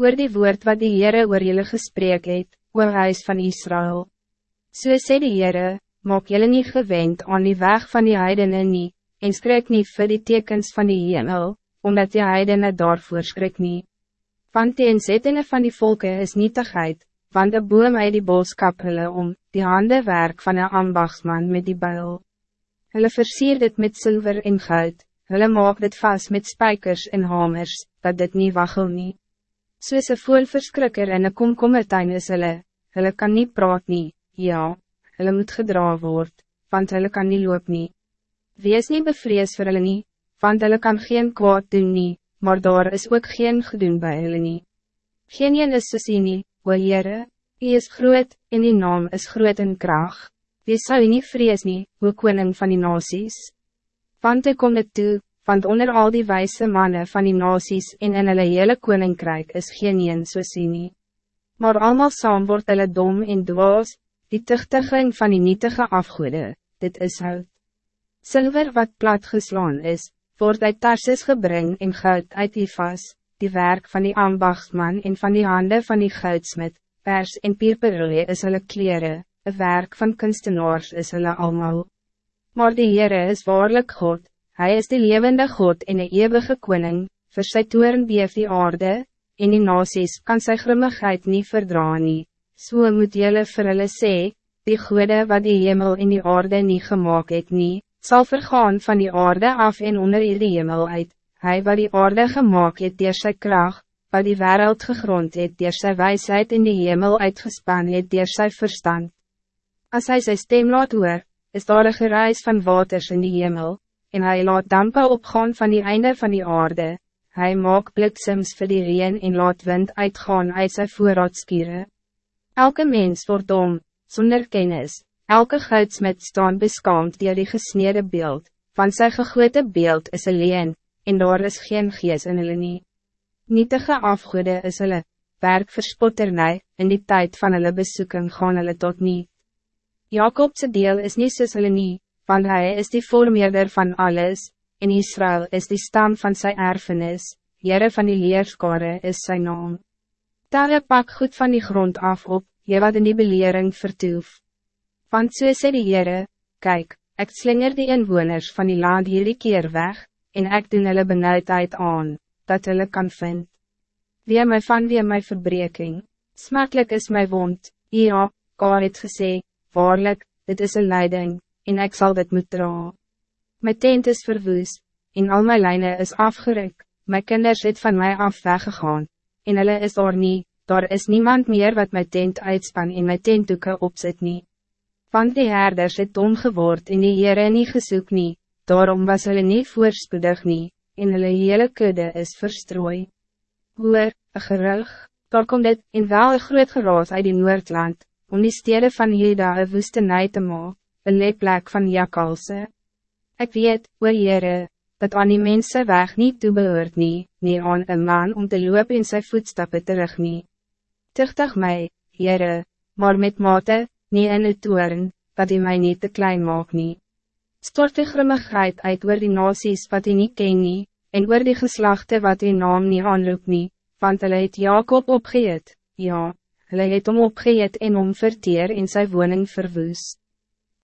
Oor die woord wat die Heere oor julle gesprek het, oor huis van Israël. So sê die Heere, maak julle nie gewend aan die weg van die heidene nie, en skrik nie vir die tekens van die hemel, omdat die heidene daarvoor skrik nie. Want die inzettingen van die volken is nietigheid, want de boom uit die boskap hulle om, die hande werk van een ambachtsman met die buil. Hulle versier dit met zilver en goud, hulle maak dit vast met spijkers en hamers, dat dit niet waggel nie. Soos een voel verskrikker en een komkommertuin is hulle, hulle kan niet praat nie, ja, hulle moet gedra word, want hulle kan niet loop nie. Wees niet bevrees vir hulle nie, want hulle kan geen kwaad doen nie, maar daar is ook geen gedoen bij hulle nie. Geen een is soos nie, o Heere, hy is groot, en die naam is groot in kracht. Wie sal nie vrees nie, o koning van die nasies? Want hy kom het toe, want onder al die wijze mannen van die nasies en in hulle hele koninkrijk is geen een so nie. Maar allemaal saam word hulle dom en dwaas, die tuchtiging van die nietige afgoede, dit is hout. Silver wat plat geslaan is, word uit Tarsis gebring en goud uit die vas, die werk van die ambachtsman en van die handen van die goudsmit, pers en pierperoe is hulle kleren, een werk van kunstenaars is hulle allemaal. Maar die Heere is waarlijk God, Hij is de levende God en de eeuwige koning, voor sy toeren beef die aarde, en die nasies kan sy grimmigheid niet verdraan nie. So moet jylle vir hulle sê, die goede wat die hemel en die aarde niet gemaakt het nie, sal vergaan van die aarde af en onder die hemel uit. Hij wat die aarde gemaakt het door sy kracht, wat die wereld gegrond het door sy wijsheid in die hemel uitgespan het door sy verstand. Als hij zijn stem laat hoor, is daar een gereis van waters in die hemel, en hij laat dampen opgaan van die einde van die aarde, hij maakt bliksems vir die reen en laat wind uitgaan uit sy voorraadskiere. Elke mens wordt dom, zonder kennis, elke goudsmit staan beskaamd dier die gesneden beeld, van sy gegote beeld is alleen, en daar is geen gees in hulle nie. Nietige afgoede is hulle, werk verspotternij, in die tijd van hulle besoeking gaan hulle tot niet. Jacobse deel is niet soos hulle nie, want hij is die voormeerder van alles, en Israël is die stam van zijn erfenis, Jere van die leerskare is zijn naam. Tel je pak goed van die grond af op, je wat in die belering vertoef. Want so sê die Heere, kyk, ek slinger die inwoners van die land hierdie keer weg, en ek doen hulle benauwdheid aan, dat hulle kan vind. Wie my van wie my verbreking, smakelijk is my wond, ja, God het gesê, waarlik, dit is een leiding, en ik zal dit moet dra. Mijn tent is verwoes, en al mijn lijnen is afgeruk, mijn kinders het van mij af weggegaan, en hulle is daar nie, daar is niemand meer wat mijn tent uitspan en mijn tentdoeken opzet nie. Want die herders het dom geword en die Heere nie gesoek nie, daarom was hulle nie voorspoedig nie, en hulle hele kudde is verstrooi. Hoor, een gerug, daar komt dit, en wel een groot geraas uit die Noordland, om die stede van Juda een woestenij te maken een leplek van jakalse. Ik weet, o Heere, dat aan die mensen weg niet toebehoort nie, nie aan een man om te loop in sy voetstappen terug nie. Tuchtig mij, Heere, maar met mate, nie in het toeren, dat hij mij niet te klein maak nie. Stort die grimmigheid uit oor die nasies wat hij niet ken nie, en oor die geslachten wat die naam niet aanroep nie, want hulle het Jacob opgeet, ja, hulle het om opgeet en om verteer in zijn woning verwoest.